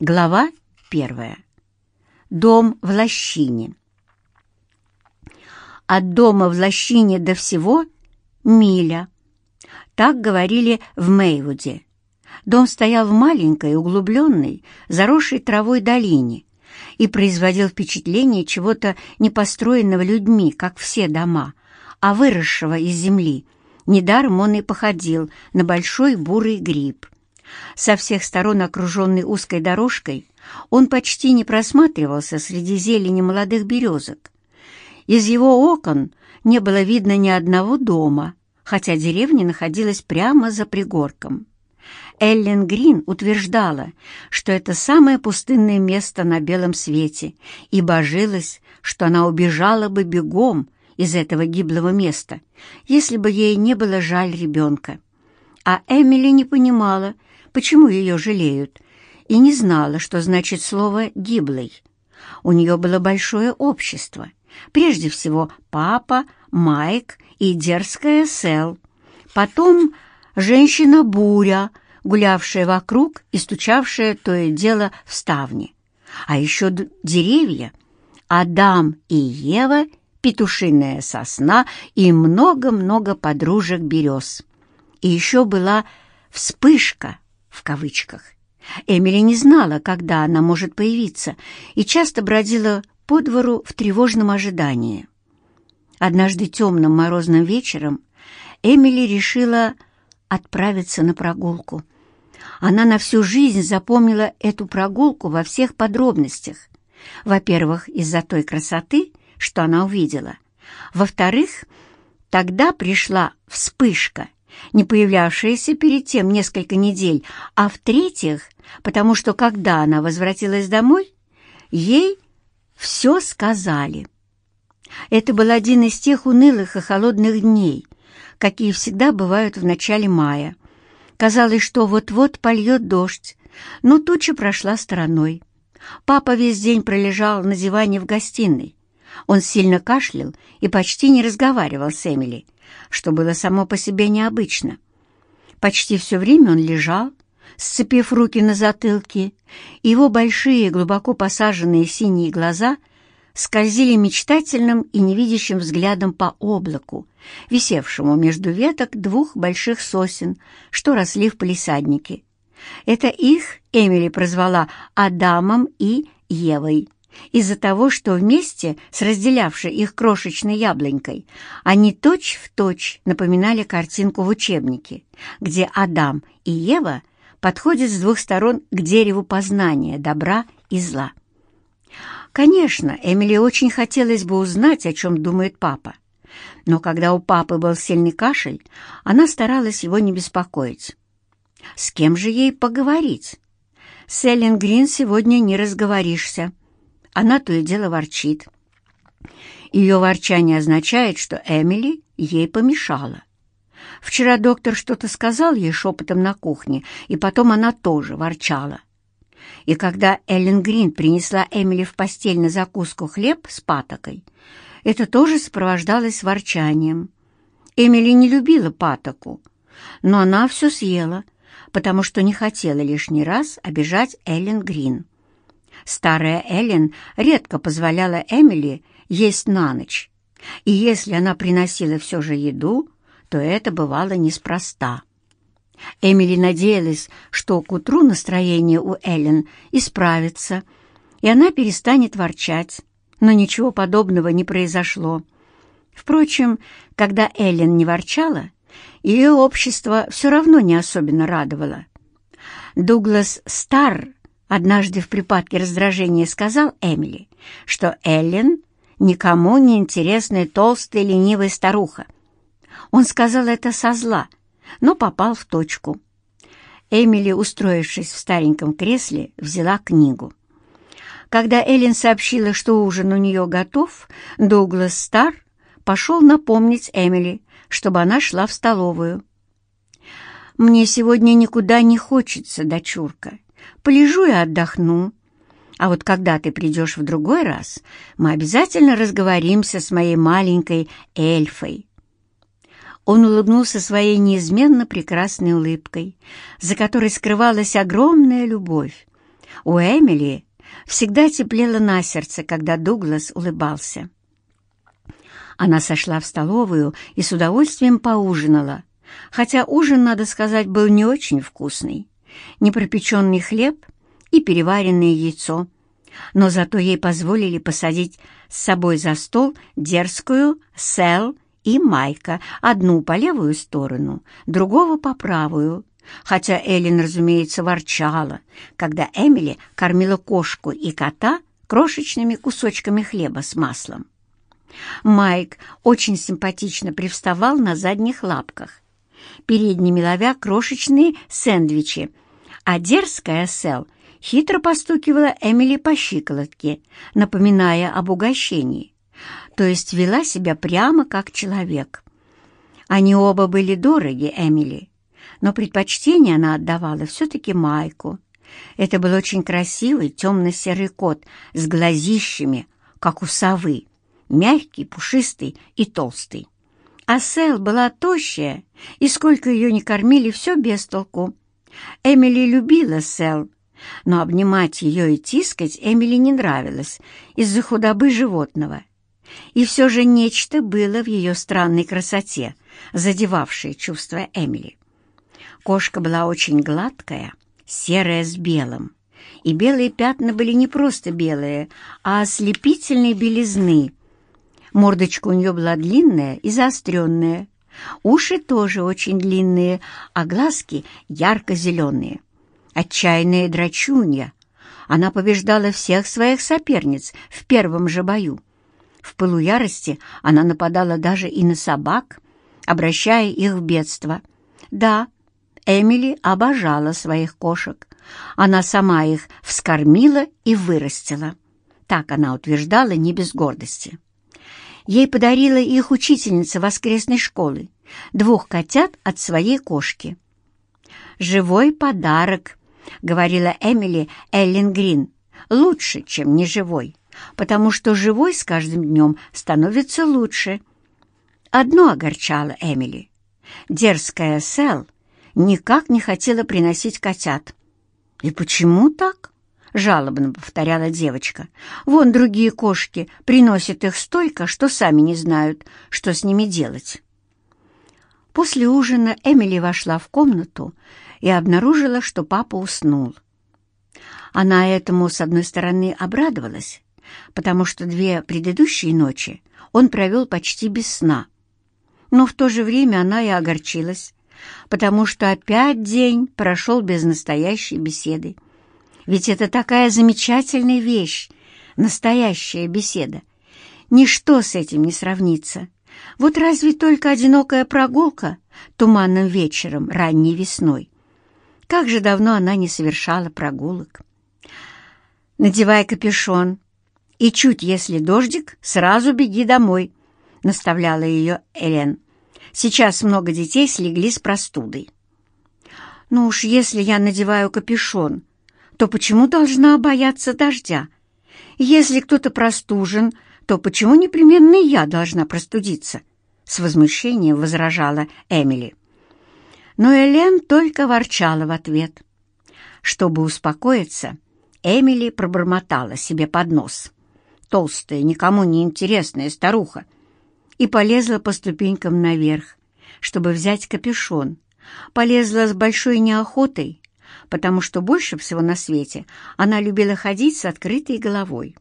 Глава первая. Дом в лощине. От дома в лощине до всего миля. Так говорили в Мейвуде. Дом стоял в маленькой, углубленной, заросшей травой долине и производил впечатление чего-то не построенного людьми, как все дома, а выросшего из земли. Недаром он и походил на большой бурый гриб — со всех сторон окруженный узкой дорожкой, он почти не просматривался среди зелени молодых березок. Из его окон не было видно ни одного дома, хотя деревня находилась прямо за пригорком. Эллен Грин утверждала, что это самое пустынное место на белом свете, и божилась, что она убежала бы бегом из этого гиблого места, если бы ей не было жаль ребенка. А Эмили не понимала, почему ее жалеют, и не знала, что значит слово «гиблый». У нее было большое общество, прежде всего папа, Майк и дерзкая Сэл. Потом женщина-буря, гулявшая вокруг и стучавшая то и дело в ставни. А еще деревья, Адам и Ева, петушиная сосна и много-много подружек берез. И еще была вспышка, в кавычках. Эмили не знала, когда она может появиться, и часто бродила по двору в тревожном ожидании. Однажды темным морозным вечером Эмили решила отправиться на прогулку. Она на всю жизнь запомнила эту прогулку во всех подробностях. Во-первых, из-за той красоты, что она увидела. Во-вторых, тогда пришла вспышка, не появлявшаяся перед тем несколько недель, а в-третьих, потому что когда она возвратилась домой, ей все сказали. Это был один из тех унылых и холодных дней, какие всегда бывают в начале мая. Казалось, что вот-вот польет дождь, но туча прошла стороной. Папа весь день пролежал на диване в гостиной. Он сильно кашлял и почти не разговаривал с Эмили — что было само по себе необычно. Почти все время он лежал, сцепив руки на затылке, его большие, глубоко посаженные синие глаза скользили мечтательным и невидящим взглядом по облаку, висевшему между веток двух больших сосен, что росли в палисаднике. Это их Эмили прозвала Адамом и Евой из-за того, что вместе с разделявшей их крошечной яблонькой они точь-в-точь точь напоминали картинку в учебнике, где Адам и Ева подходят с двух сторон к дереву познания добра и зла. Конечно, Эмили очень хотелось бы узнать, о чем думает папа, но когда у папы был сильный кашель, она старалась его не беспокоить. С кем же ей поговорить? С Эллен Грин сегодня не разговоришься. Она то и дело ворчит. Ее ворчание означает, что Эмили ей помешала. Вчера доктор что-то сказал ей шепотом на кухне, и потом она тоже ворчала. И когда Эллен Грин принесла Эмили в постель на закуску хлеб с патокой, это тоже сопровождалось ворчанием. Эмили не любила патоку, но она все съела, потому что не хотела лишний раз обижать Эллен Грин. Старая Эллен редко позволяла Эмили есть на ночь, и если она приносила все же еду, то это бывало неспроста. Эмили надеялась, что к утру настроение у Эллен исправится, и она перестанет ворчать, но ничего подобного не произошло. Впрочем, когда Эллен не ворчала, ее общество все равно не особенно радовало. Дуглас Старр Однажды в припадке раздражения сказал Эмили, что Эллен никому не интересная толстая ленивая старуха. Он сказал это со зла, но попал в точку. Эмили, устроившись в стареньком кресле, взяла книгу. Когда Эллен сообщила, что ужин у нее готов, Дуглас Стар пошел напомнить Эмили, чтобы она шла в столовую. «Мне сегодня никуда не хочется, дочурка», полежу и отдохну. А вот когда ты придешь в другой раз, мы обязательно разговоримся с моей маленькой эльфой». Он улыбнулся своей неизменно прекрасной улыбкой, за которой скрывалась огромная любовь. У Эмили всегда теплело на сердце, когда Дуглас улыбался. Она сошла в столовую и с удовольствием поужинала, хотя ужин, надо сказать, был не очень вкусный. Непропеченный хлеб и переваренное яйцо. Но зато ей позволили посадить с собой за стол дерзкую Сел и Майка, одну по левую сторону, другого по правую, хотя Эллен, разумеется, ворчала, когда Эмили кормила кошку и кота крошечными кусочками хлеба с маслом. Майк очень симпатично привставал на задних лапках, передними ловя крошечные сэндвичи, а дерзкая Сел хитро постукивала Эмили по щиколотке, напоминая об угощении, то есть вела себя прямо как человек. Они оба были дороги Эмили, но предпочтение она отдавала все-таки Майку. Это был очень красивый темно-серый кот с глазищами, как у совы, мягкий, пушистый и толстый. А Сэл была тощая, и сколько ее не кормили, все без толку. Эмили любила Сэл, но обнимать ее и тискать Эмили не нравилось из-за худобы животного. И все же нечто было в ее странной красоте, задевавшее чувства Эмили. Кошка была очень гладкая, серая с белым, и белые пятна были не просто белые, а ослепительной белизны. Мордочка у нее была длинная и заостренная, уши тоже очень длинные, а глазки ярко-зеленые. Отчаянная драчунья. Она побеждала всех своих соперниц в первом же бою. В пылу ярости она нападала даже и на собак, обращая их в бедство. Да, Эмили обожала своих кошек. Она сама их вскормила и вырастила. Так она утверждала не без гордости. Ей подарила их учительница воскресной школы, двух котят от своей кошки. «Живой подарок», — говорила Эмили Эллен Грин, — «лучше, чем неживой, потому что живой с каждым днем становится лучше». Одно огорчало Эмили. Дерзкая Сэл никак не хотела приносить котят. «И почему так?» — жалобно повторяла девочка. «Вон другие кошки приносят их столько, что сами не знают, что с ними делать». После ужина Эмили вошла в комнату и обнаружила, что папа уснул. Она этому, с одной стороны, обрадовалась, потому что две предыдущие ночи он провел почти без сна. Но в то же время она и огорчилась, потому что опять день прошел без настоящей беседы. Ведь это такая замечательная вещь, настоящая беседа. Ничто с этим не сравнится. Вот разве только одинокая прогулка туманным вечером ранней весной. Как же давно она не совершала прогулок. «Надевай капюшон, и чуть если дождик, сразу беги домой», — наставляла ее Элен. Сейчас много детей слегли с простудой. Ну уж если я надеваю капюшон, то почему должна бояться дождя? Если кто-то простужен, то почему непременно я должна простудиться? С возмущением возражала Эмили. Но Элен только ворчала в ответ. Чтобы успокоиться, Эмили пробормотала себе под нос. Толстая, никому не интересная старуха — и полезла по ступенькам наверх, чтобы взять капюшон. Полезла с большой неохотой, потому что больше всего на свете она любила ходить с открытой головой.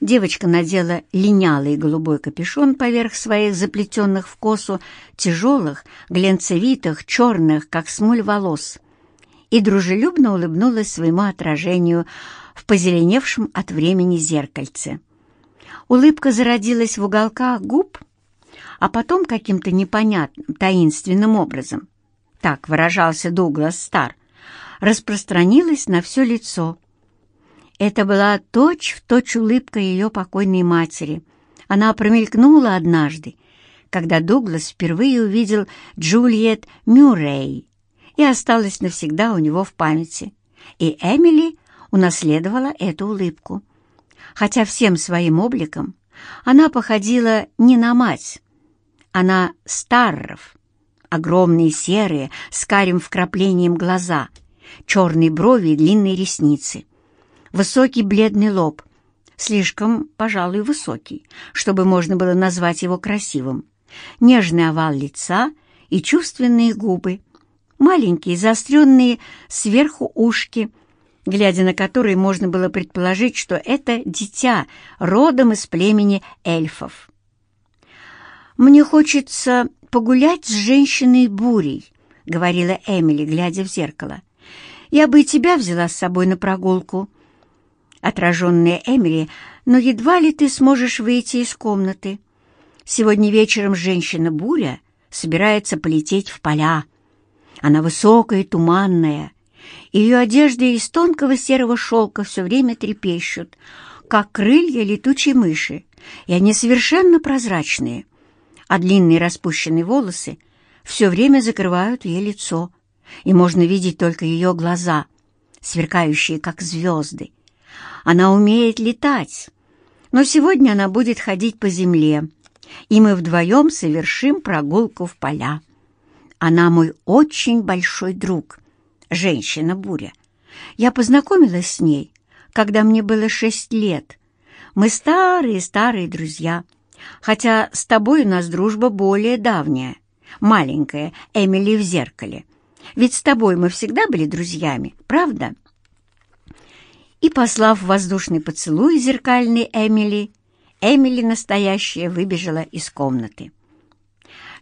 Девочка надела линялый голубой капюшон поверх своих заплетенных в косу тяжелых, глянцевитых, черных, как смоль волос, и дружелюбно улыбнулась своему отражению в позеленевшем от времени зеркальце. Улыбка зародилась в уголках губ, а потом каким-то непонятным, таинственным образом, так выражался Дуглас Стар, распространилась на все лицо. Это была точь-в-точь улыбка ее покойной матери. Она промелькнула однажды, когда Дуглас впервые увидел Джульет Мюррей и осталась навсегда у него в памяти. И Эмили унаследовала эту улыбку хотя всем своим обликом она походила не на мать, а на старров, огромные серые, с карим вкраплением глаза, черные брови и длинные ресницы, высокий бледный лоб, слишком, пожалуй, высокий, чтобы можно было назвать его красивым, нежный овал лица и чувственные губы, маленькие заостренные сверху ушки, глядя на которые можно было предположить, что это дитя родом из племени эльфов. «Мне хочется погулять с женщиной-бурей», — говорила Эмили, глядя в зеркало. «Я бы и тебя взяла с собой на прогулку». Отраженная Эмили, «Но едва ли ты сможешь выйти из комнаты. Сегодня вечером женщина-буря собирается полететь в поля. Она высокая и туманная. Ее одежды из тонкого серого шелка все время трепещут, как крылья летучей мыши, и они совершенно прозрачные, а длинные распущенные волосы все время закрывают ей лицо, и можно видеть только ее глаза, сверкающие, как звезды. Она умеет летать, но сегодня она будет ходить по земле, и мы вдвоем совершим прогулку в поля. Она мой очень большой друг, женщина-буря. Я познакомилась с ней, когда мне было шесть лет. Мы старые-старые друзья, хотя с тобой у нас дружба более давняя, маленькая Эмили в зеркале. Ведь с тобой мы всегда были друзьями, правда?» И, послав воздушный поцелуй зеркальной Эмили, Эмили настоящая выбежала из комнаты.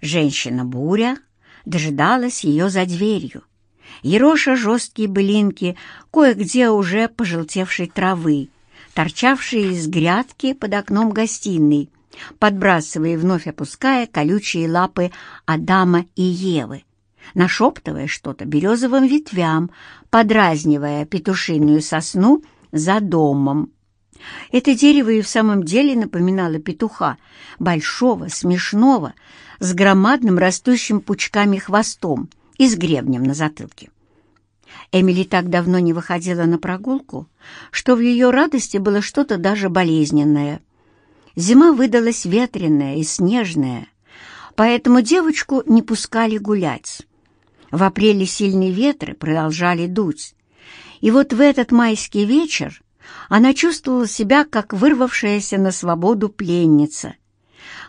Женщина-буря дожидалась ее за дверью, ероша жесткие былинки кое-где уже пожелтевшей травы, торчавшие из грядки под окном гостиной, подбрасывая и вновь опуская колючие лапы Адама и Евы, нашептывая что-то березовым ветвям, подразнивая петушиную сосну за домом. Это дерево и в самом деле напоминало петуха, большого, смешного, с громадным растущим пучками хвостом и с гребнем на затылке. Эмили так давно не выходила на прогулку, что в ее радости было что-то даже болезненное. Зима выдалась ветреная и снежная, поэтому девочку не пускали гулять. В апреле сильные ветры продолжали дуть, и вот в этот майский вечер она чувствовала себя, как вырвавшаяся на свободу пленница.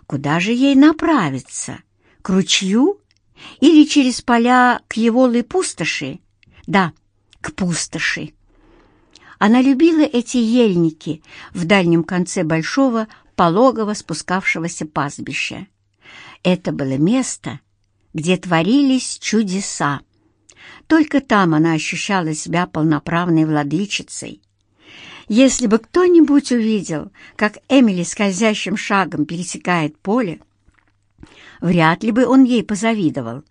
Куда же ей направиться? К ручью? Или через поля к Еволой пустоши? Да, к пустоши. Она любила эти ельники в дальнем конце большого, пологого спускавшегося пастбища. Это было место, где творились чудеса. Только там она ощущала себя полноправной владычицей. Если бы кто-нибудь увидел, как Эмили скользящим шагом пересекает поле, вряд ли бы он ей позавидовал.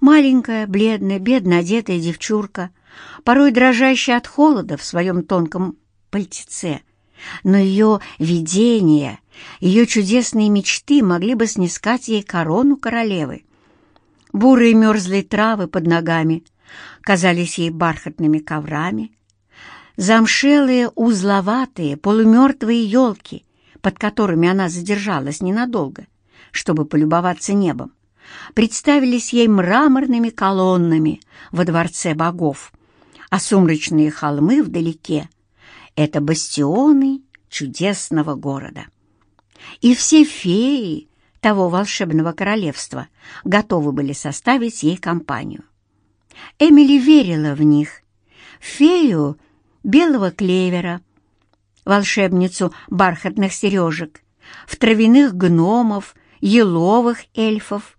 Маленькая, бледная, бедно одетая девчурка, порой дрожащая от холода в своем тонком пальтеце, но ее видения, ее чудесные мечты могли бы снискать ей корону королевы. Бурые мерзлые травы под ногами казались ей бархатными коврами, замшелые, узловатые, полумертвые елки, под которыми она задержалась ненадолго, чтобы полюбоваться небом, представились ей мраморными колоннами во дворце богов, а сумрачные холмы вдалеке — это бастионы чудесного города. И все феи того волшебного королевства готовы были составить ей компанию. Эмили верила в них, фею белого клевера, волшебницу бархатных сережек, в травяных гномов, еловых эльфов,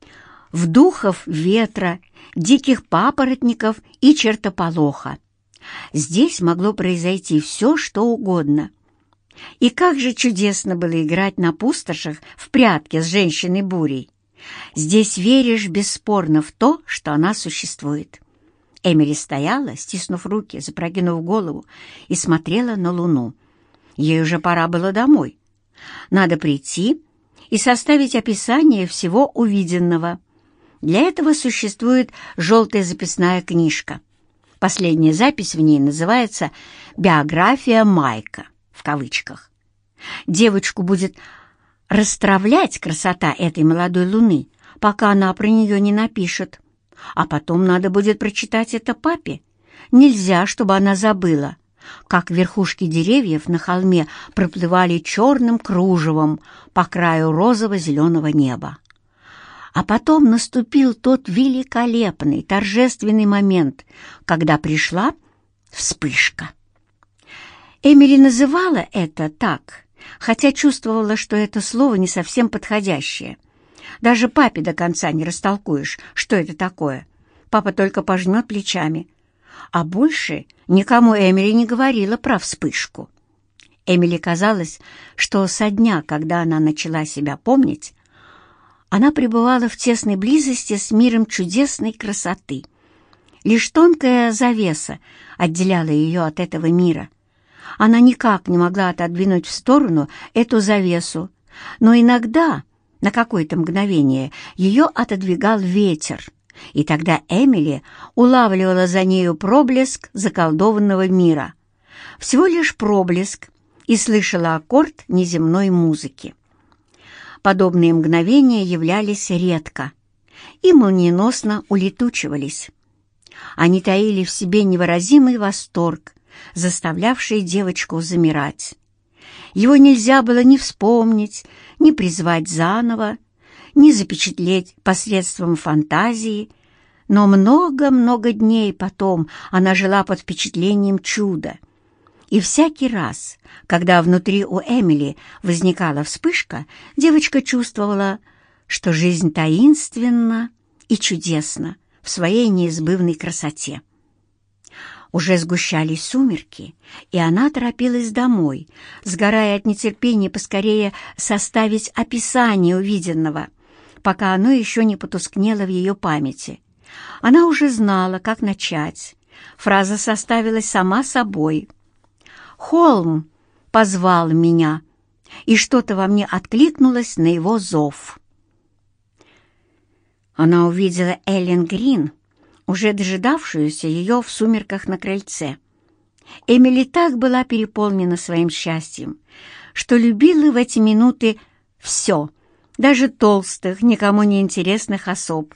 в духов ветра, диких папоротников и чертополоха. Здесь могло произойти все, что угодно. И как же чудесно было играть на пустошах в прятки с женщиной-бурей. Здесь веришь бесспорно в то, что она существует. Эмили стояла, стиснув руки, запрокинув голову, и смотрела на луну. Ей уже пора было домой. Надо прийти и составить описание всего увиденного. Для этого существует желтая записная книжка. Последняя запись в ней называется «Биография Майка» в кавычках. Девочку будет расстравлять красота этой молодой луны, пока она про нее не напишет. А потом надо будет прочитать это папе, Нельзя, чтобы она забыла, как верхушки деревьев на холме проплывали черным кружевом по краю розово-зеленого неба. А потом наступил тот великолепный, торжественный момент, когда пришла вспышка. Эмили называла это так, хотя чувствовала, что это слово не совсем подходящее. Даже папе до конца не растолкуешь, что это такое. Папа только пожмет плечами. А больше никому Эмили не говорила про вспышку. Эмили казалось, что со дня, когда она начала себя помнить, она пребывала в тесной близости с миром чудесной красоты. Лишь тонкая завеса отделяла ее от этого мира. Она никак не могла отодвинуть в сторону эту завесу, но иногда, на какое-то мгновение, ее отодвигал ветер, и тогда Эмили улавливала за нею проблеск заколдованного мира. Всего лишь проблеск, и слышала аккорд неземной музыки. Подобные мгновения являлись редко и молниеносно улетучивались. Они таили в себе невыразимый восторг, заставлявший девочку замирать. Его нельзя было ни вспомнить, ни призвать заново, ни запечатлеть посредством фантазии, но много-много дней потом она жила под впечатлением чуда. И всякий раз, когда внутри у Эмили возникала вспышка, девочка чувствовала, что жизнь таинственна и чудесна в своей неизбывной красоте. Уже сгущались сумерки, и она торопилась домой, сгорая от нетерпения поскорее составить описание увиденного — пока оно еще не потускнело в ее памяти. Она уже знала, как начать. Фраза составилась сама собой. «Холм позвал меня», и что-то во мне откликнулось на его зов. Она увидела Эллен Грин, уже дожидавшуюся ее в сумерках на крыльце. Эмили так была переполнена своим счастьем, что любила в эти минуты все — даже толстых, никому не интересных особ.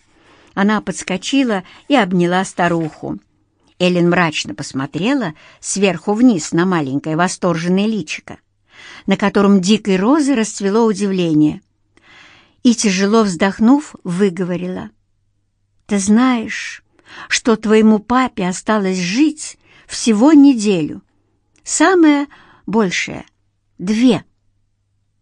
Она подскочила и обняла старуху. Эллен мрачно посмотрела сверху вниз на маленькое восторженное личико, на котором дикой розы расцвело удивление. И, тяжело вздохнув, выговорила. «Ты знаешь, что твоему папе осталось жить всего неделю. Самое большее — две».